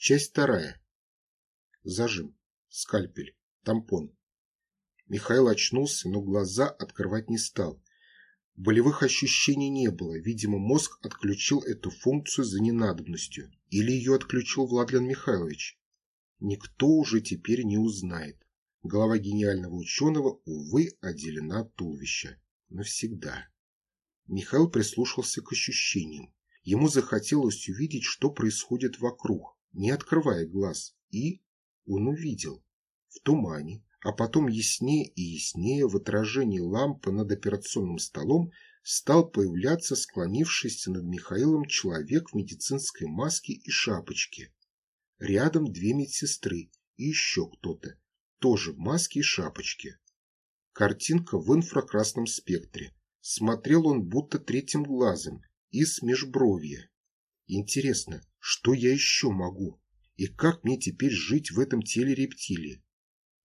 Часть вторая. Зажим. Скальпель. Тампон. Михаил очнулся, но глаза открывать не стал. Болевых ощущений не было. Видимо, мозг отключил эту функцию за ненадобностью. Или ее отключил Владлен Михайлович. Никто уже теперь не узнает. Голова гениального ученого, увы, отделена от туловища. Навсегда. Михаил прислушался к ощущениям. Ему захотелось увидеть, что происходит вокруг, не открывая глаз. И он увидел. В тумане, а потом яснее и яснее в отражении лампы над операционным столом стал появляться склонившийся над Михаилом человек в медицинской маске и шапочке. Рядом две медсестры и еще кто-то, тоже в маске и шапочке. Картинка в инфракрасном спектре. Смотрел он будто третьим глазом, из межбровья. Интересно, что я еще могу? И как мне теперь жить в этом теле рептилии?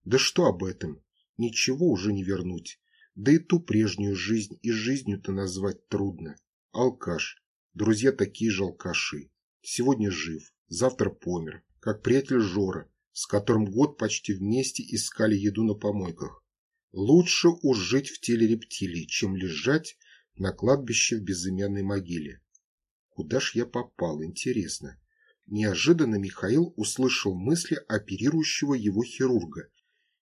Да что об этом? Ничего уже не вернуть. Да и ту прежнюю жизнь и жизнью-то назвать трудно. Алкаш. Друзья такие же алкаши. Сегодня жив, завтра помер, как приятель Жора, с которым год почти вместе искали еду на помойках. Лучше уж жить в теле рептилии, чем лежать на кладбище в безымянной могиле. Куда ж я попал, интересно? Неожиданно Михаил услышал мысли оперирующего его хирурга.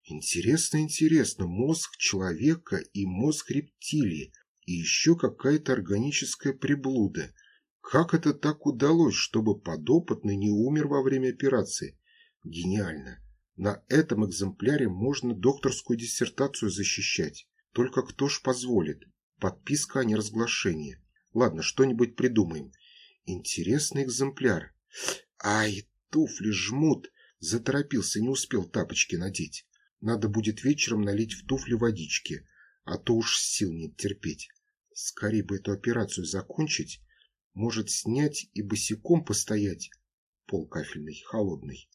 Интересно, интересно, мозг человека и мозг рептилии, и еще какая-то органическая приблуда. Как это так удалось, чтобы подопытный не умер во время операции? Гениально. На этом экземпляре можно докторскую диссертацию защищать. Только кто ж позволит? Подписка о неразглашении. Ладно, что-нибудь придумаем. Интересный экземпляр. Ай, туфли жмут. Заторопился, не успел тапочки надеть. Надо будет вечером налить в туфли водички, а то уж сил нет терпеть. Скорее бы эту операцию закончить. Может, снять и босиком постоять. Пол кафельный, холодный.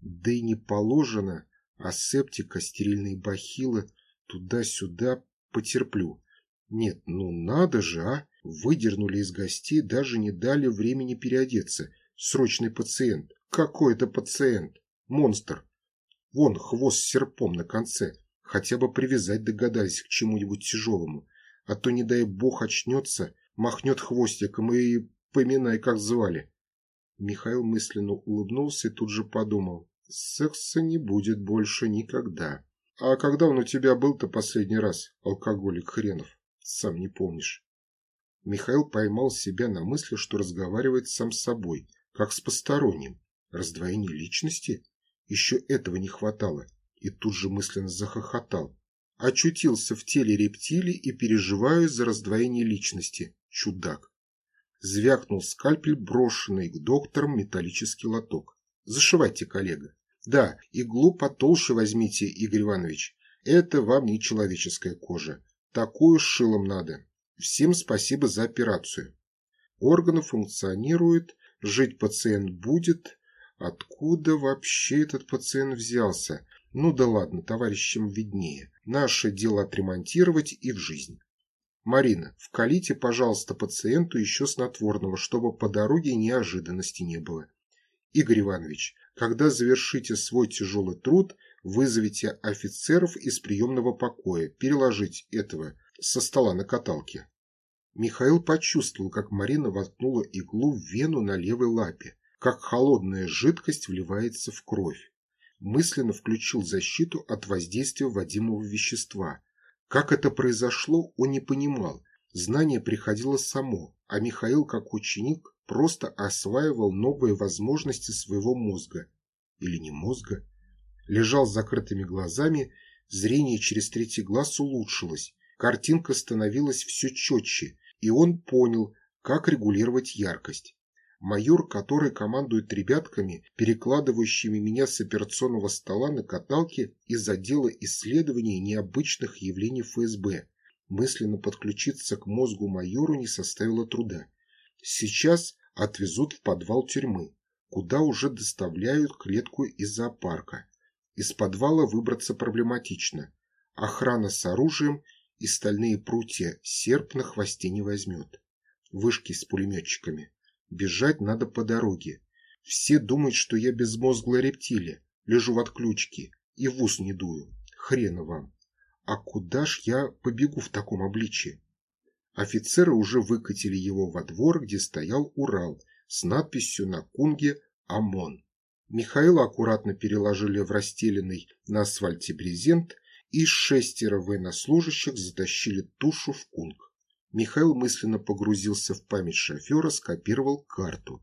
Да и не положено, асептика, стерильные бахилы, туда-сюда потерплю. Нет, ну надо же, а! Выдернули из гостей, даже не дали времени переодеться. Срочный пациент. Какой это пациент? Монстр. Вон хвост с серпом на конце. Хотя бы привязать догадались к чему-нибудь тяжелому. А то, не дай бог, очнется, махнет хвостиком и поминай, как звали. Михаил мысленно улыбнулся и тут же подумал. Секса не будет больше никогда. А когда он у тебя был-то последний раз, алкоголик хренов? Сам не помнишь. Михаил поймал себя на мысли, что разговаривает сам с собой, как с посторонним. Раздвоение личности? Еще этого не хватало. И тут же мысленно захохотал. Очутился в теле рептилии и переживаю за раздвоение личности. Чудак. Звякнул скальпель, брошенный к докторам металлический лоток. Зашивайте, коллега. Да, иглу потолще возьмите, Игорь Иванович. Это вам не человеческая кожа. Такую шилом надо. Всем спасибо за операцию. Органы функционируют, жить пациент будет. Откуда вообще этот пациент взялся? Ну да ладно, товарищам виднее. Наше дело отремонтировать и в жизнь. Марина, вкалите, пожалуйста, пациенту еще снотворного, чтобы по дороге неожиданности не было. Игорь Иванович, когда завершите свой тяжелый труд, вызовите офицеров из приемного покоя переложить этого со стола на каталке. Михаил почувствовал, как Марина воткнула иглу в вену на левой лапе, как холодная жидкость вливается в кровь. Мысленно включил защиту от воздействия водимого вещества. Как это произошло, он не понимал. Знание приходило само, а Михаил, как ученик, просто осваивал новые возможности своего мозга. Или не мозга. Лежал с закрытыми глазами, зрение через третий глаз улучшилось, картинка становилась все четче, и он понял, как регулировать яркость. Майор, который командует ребятками, перекладывающими меня с операционного стола на каталке из отдела исследований необычных явлений ФСБ, мысленно подключиться к мозгу майору не составило труда. Сейчас отвезут в подвал тюрьмы, куда уже доставляют клетку из зоопарка. Из подвала выбраться проблематично. Охрана с оружием и стальные прутья серп на хвосте не возьмет. Вышки с пулеметчиками. Бежать надо по дороге. Все думают, что я безмозглая рептилия, лежу в отключке и в ус не дую. Хрена вам. А куда ж я побегу в таком обличье? Офицеры уже выкатили его во двор, где стоял Урал с надписью на кунге «ОМОН». Михаила аккуратно переложили в расстеленный на асфальте брезент, и шестеро военнослужащих затащили тушу в кунг. Михаил мысленно погрузился в память шофера, скопировал карту.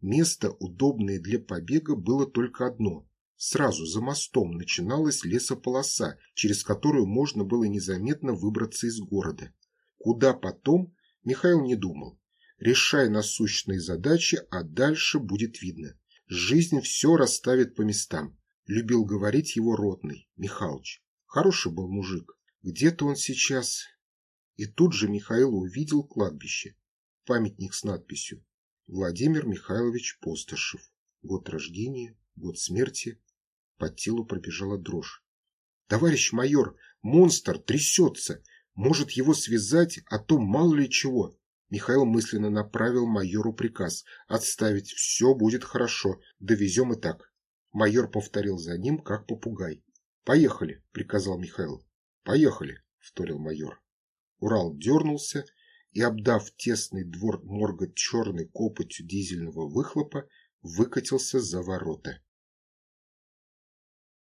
Место, удобное для побега, было только одно. Сразу за мостом начиналась лесополоса, через которую можно было незаметно выбраться из города. Куда потом, Михаил не думал. Решай насущные задачи, а дальше будет видно. Жизнь все расставит по местам, любил говорить его ротный, Михалыч. Хороший был мужик. Где-то он сейчас... И тут же Михаил увидел кладбище. Памятник с надписью «Владимир Михайлович Постышев. Год рождения, год смерти». По телу пробежала дрожь. «Товарищ майор, монстр трясется! Может его связать, а то мало ли чего!» Михаил мысленно направил майору приказ «Отставить, все будет хорошо, довезем и так». Майор повторил за ним, как попугай. «Поехали», — приказал Михаил. «Поехали», — вторил майор. Урал дернулся и, обдав тесный двор морга черной копотью дизельного выхлопа, выкатился за ворота.